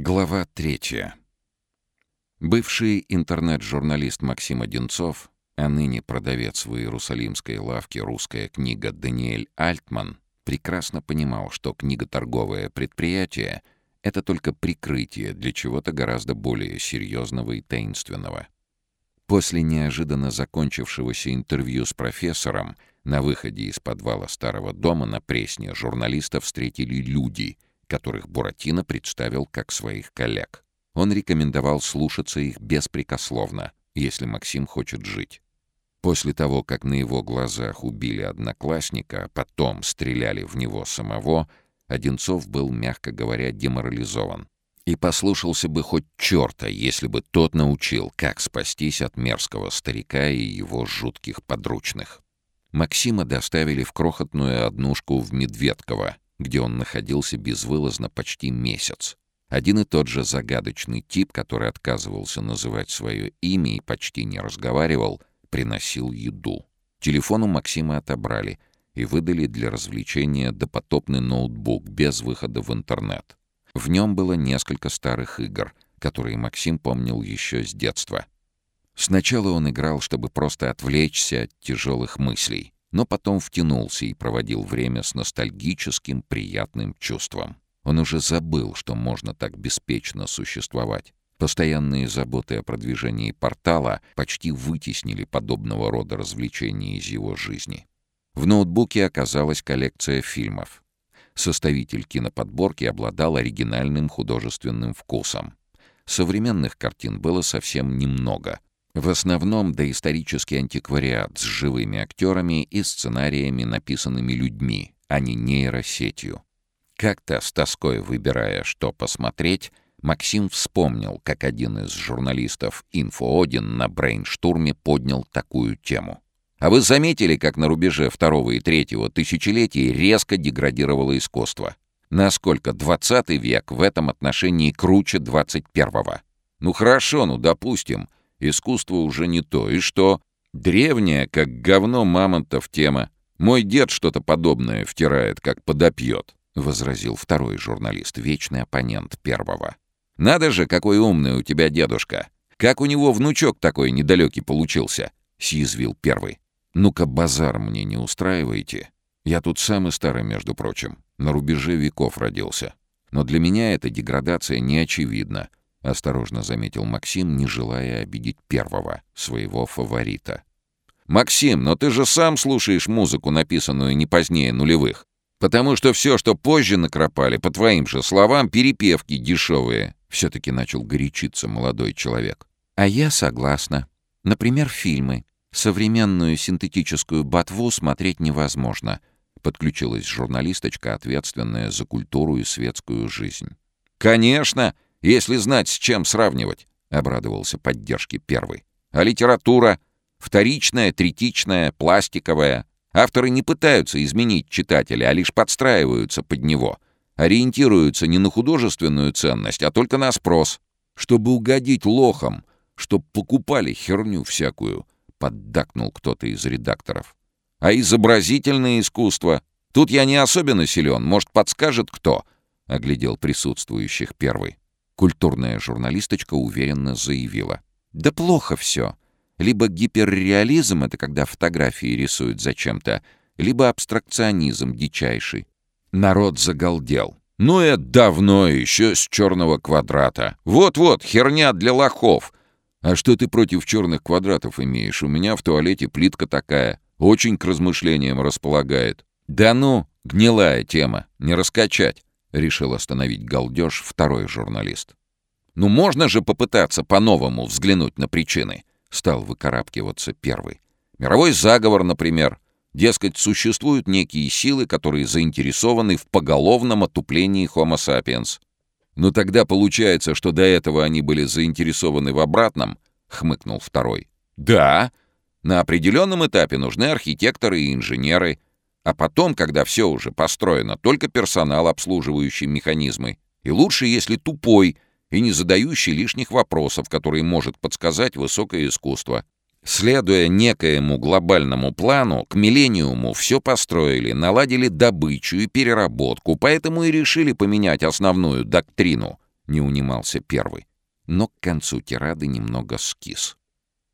Глава третья. Бывший интернет-журналист Максим Одинцов, а ныне продавец в иерусалимской лавке «Русская книга» Даниэль Альтман, прекрасно понимал, что книготорговое предприятие — это только прикрытие для чего-то гораздо более серьезного и таинственного. После неожиданно закончившегося интервью с профессором на выходе из подвала старого дома на Пресне журналистов встретили люди — которых Буратино представил как своих коллег. Он рекомендовал слушаться их беспрекословно, если Максим хочет жить. После того, как на его глазах убили одноклассника, а потом стреляли в него самого, Одинцов был, мягко говоря, деморализован. И послушался бы хоть черта, если бы тот научил, как спастись от мерзкого старика и его жутких подручных. Максима доставили в крохотную однушку в Медведково, где он находился безвылазно почти месяц. Один и тот же загадочный тип, который отказывался называть свое имя и почти не разговаривал, приносил еду. Телефон у Максима отобрали и выдали для развлечения допотопный ноутбук без выхода в интернет. В нем было несколько старых игр, которые Максим помнил еще с детства. Сначала он играл, чтобы просто отвлечься от тяжелых мыслей — но потом втянулся и проводил время с ностальгическим приятным чувством. Он уже забыл, что можно так беспечно существовать. Постоянные заботы о продвижении портала почти вытеснили подобного рода развлечения из его жизни. В ноутбуке оказалась коллекция фильмов. Составитель киноподборки обладал оригинальным художественным вкусом. Современных картин было совсем немного — в основном доисторический антиквариат с живыми актерами и сценариями, написанными людьми, а не нейросетью. Как-то, с тоской выбирая, что посмотреть, Максим вспомнил, как один из журналистов «Инфоодин» на брейнштурме поднял такую тему. А вы заметили, как на рубеже второго и третьего тысячелетий резко деградировало искусство? Насколько 20 век в этом отношении круче 21-го? Ну хорошо, ну допустим — Искусство уже не то. И что? Древняя, как говно мамонтов тема. Мой дед что-то подобное втирает, как подопьет, — возразил второй журналист, вечный оппонент первого. «Надо же, какой умный у тебя дедушка! Как у него внучок такой недалекий получился!» — съязвил первый. «Ну-ка, базар мне не устраиваете. Я тут самый старый, между прочим. На рубеже веков родился. Но для меня эта деградация не очевидна. — осторожно заметил Максим, не желая обидеть первого, своего фаворита. «Максим, но ты же сам слушаешь музыку, написанную не позднее нулевых. Потому что все, что позже накропали, по твоим же словам, перепевки дешевые». Все-таки начал горячиться молодой человек. «А я согласна. Например, фильмы. Современную синтетическую ботву смотреть невозможно», — подключилась журналисточка, ответственная за культуру и светскую жизнь. «Конечно!» Если знать, с чем сравнивать», — обрадовался поддержке первый. «А литература? Вторичная, третичная, пластиковая. Авторы не пытаются изменить читателя, а лишь подстраиваются под него. Ориентируются не на художественную ценность, а только на спрос. Чтобы угодить лохам, чтоб покупали херню всякую», — поддакнул кто-то из редакторов. «А изобразительное искусство? Тут я не особенно силен, может, подскажет кто?» — оглядел присутствующих первый. Культурная журналисточка уверенно заявила. «Да плохо все. Либо гиперреализм — это когда фотографии рисуют зачем-то, либо абстракционизм дичайший». Народ загалдел. «Ну, это давно еще с черного квадрата. Вот-вот, херня для лохов. А что ты против черных квадратов имеешь? У меня в туалете плитка такая. Очень к размышлениям располагает». «Да ну, гнилая тема, не раскачать. — решил остановить галдеж второй журналист. «Ну можно же попытаться по-новому взглянуть на причины», — стал выкарабкиваться первый. «Мировой заговор, например. Дескать, существуют некие силы, которые заинтересованы в поголовном отуплении Homo sapiens. «Ну тогда получается, что до этого они были заинтересованы в обратном», — хмыкнул второй. «Да, на определенном этапе нужны архитекторы и инженеры, а потом, когда все уже построено, только персонал, обслуживающий механизмы. И лучше, если тупой и не задающий лишних вопросов, которые может подсказать высокое искусство. Следуя некоему глобальному плану, к миллениуму все построили, наладили добычу и переработку, поэтому и решили поменять основную доктрину. не унимался первый. Но к концу тирады немного скис.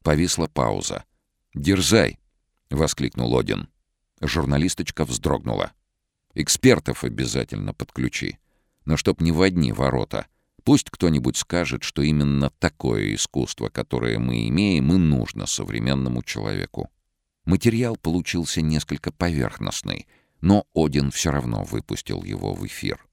Повисла пауза. «Дерзай!» — воскликнул Один. Журналисточка вздрогнула. «Экспертов обязательно подключи. Но чтоб не в одни ворота. Пусть кто-нибудь скажет, что именно такое искусство, которое мы имеем, и нужно современному человеку». Материал получился несколько поверхностный, но Один все равно выпустил его в эфир.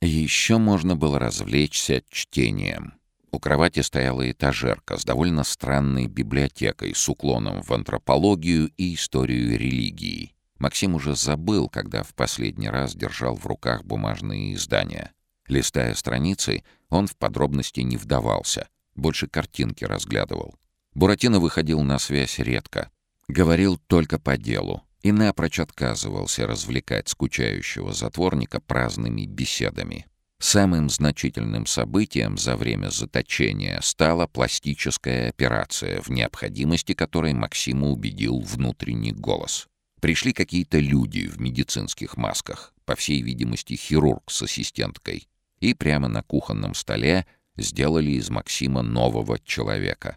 Еще можно было развлечься чтением. У кровати стояла этажерка с довольно странной библиотекой с уклоном в антропологию и историю религии. Максим уже забыл, когда в последний раз держал в руках бумажные издания. Листая страницы, он в подробности не вдавался, больше картинки разглядывал. Буратино выходил на связь редко, говорил только по делу и напрочь отказывался развлекать скучающего затворника праздными беседами. Самым значительным событием за время заточения стала пластическая операция, в необходимости которой Максима убедил внутренний голос. Пришли какие-то люди в медицинских масках, по всей видимости хирург с ассистенткой, и прямо на кухонном столе сделали из Максима нового человека.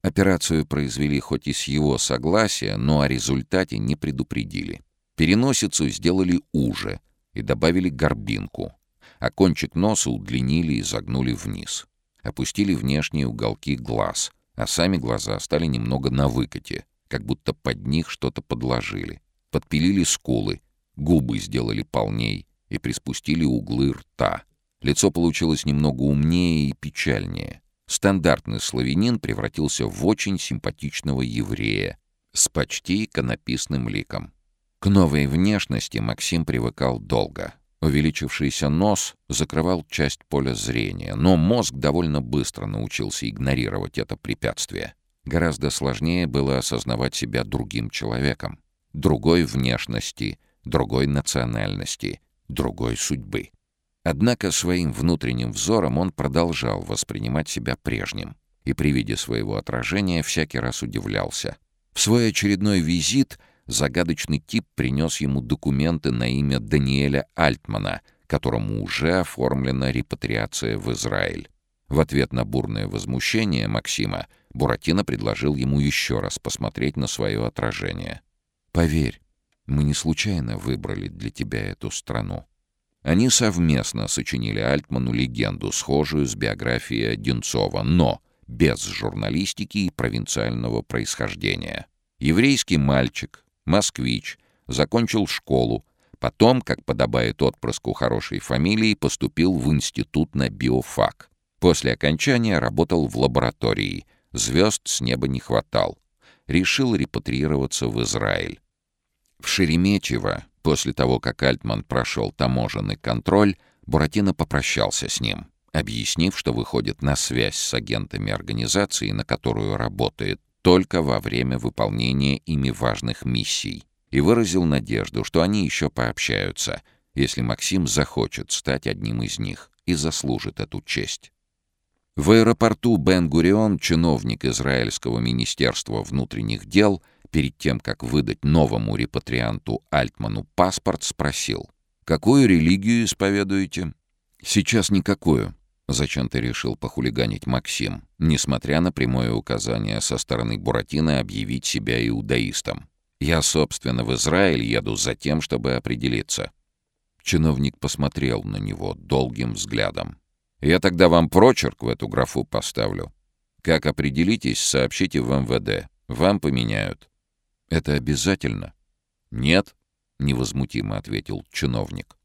Операцию произвели хоть и с его согласия, но о результате не предупредили. Переносицу сделали уже и добавили горбинку — а кончик носа удлинили и загнули вниз. Опустили внешние уголки глаз, а сами глаза стали немного на выкате, как будто под них что-то подложили. Подпилили скулы, губы сделали полней и приспустили углы рта. Лицо получилось немного умнее и печальнее. Стандартный славянин превратился в очень симпатичного еврея с почти иконописным ликом. К новой внешности Максим привыкал долго — Увеличившийся нос закрывал часть поля зрения, но мозг довольно быстро научился игнорировать это препятствие. Гораздо сложнее было осознавать себя другим человеком, другой внешности, другой национальности, другой судьбы. Однако своим внутренним взором он продолжал воспринимать себя прежним и при виде своего отражения всякий раз удивлялся. В свой очередной визит — загадочный тип принес ему документы на имя Даниэля Альтмана, которому уже оформлена репатриация в Израиль. В ответ на бурное возмущение Максима Буратино предложил ему еще раз посмотреть на свое отражение. «Поверь, мы не случайно выбрали для тебя эту страну». Они совместно сочинили Альтману легенду, схожую с биографией Одинцова, но без журналистики и провинциального происхождения. Еврейский мальчик, москвич, закончил школу, потом, как подобает отпрыску хорошей фамилии, поступил в институт на биофак. После окончания работал в лаборатории, звезд с неба не хватал. Решил репатриироваться в Израиль. В Шереметьево, после того, как Альтман прошел таможенный контроль, Буратино попрощался с ним, объяснив, что выходит на связь с агентами организации, на которую работает, только во время выполнения ими важных миссий и выразил надежду, что они еще пообщаются, если Максим захочет стать одним из них и заслужит эту честь. В аэропорту Бен-Гурион чиновник Израильского министерства внутренних дел перед тем, как выдать новому репатрианту Альтману паспорт, спросил, «Какую религию исповедуете?» «Сейчас никакую», Зачем ты решил похулиганить Максим, несмотря на прямое указание со стороны Буратино объявить себя иудаистом? Я, собственно, в Израиль еду за тем, чтобы определиться». Чиновник посмотрел на него долгим взглядом. «Я тогда вам прочерк в эту графу поставлю. Как определитесь, сообщите в МВД. Вам поменяют». «Это обязательно?» «Нет», — невозмутимо ответил чиновник.